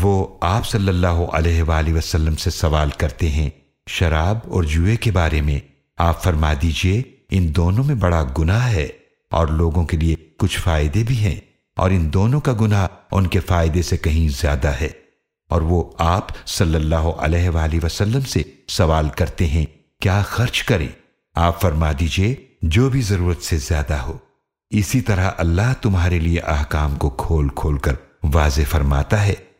وہ آپ صلی اللہ علیہ وآلہ وسلم سے سوال کرتے ہیں، شراب اور جوئے کے بارے میں۔ آپ فرما دیجیے، ان دونوں میں بڑا گناہ ہے اور لوگوں کے لیے کچھ فائدے بھی ہیں۔ اور ان دونوں کا گناہ ان کے فائدے سے کہیں زیادہ ہے۔ اور وہ آپ صلی اللہ علیہ وآلہ وسلم سے سوال کرتے ہیں، کیا خرچ کریں؟ آپ فرما دیجیے، جو بھی ضرورت سے زیادہ ہو۔ اسی طرح اللہ تمہارے لیے احکام کو کھول کھول کر واضح فرماتا ہے۔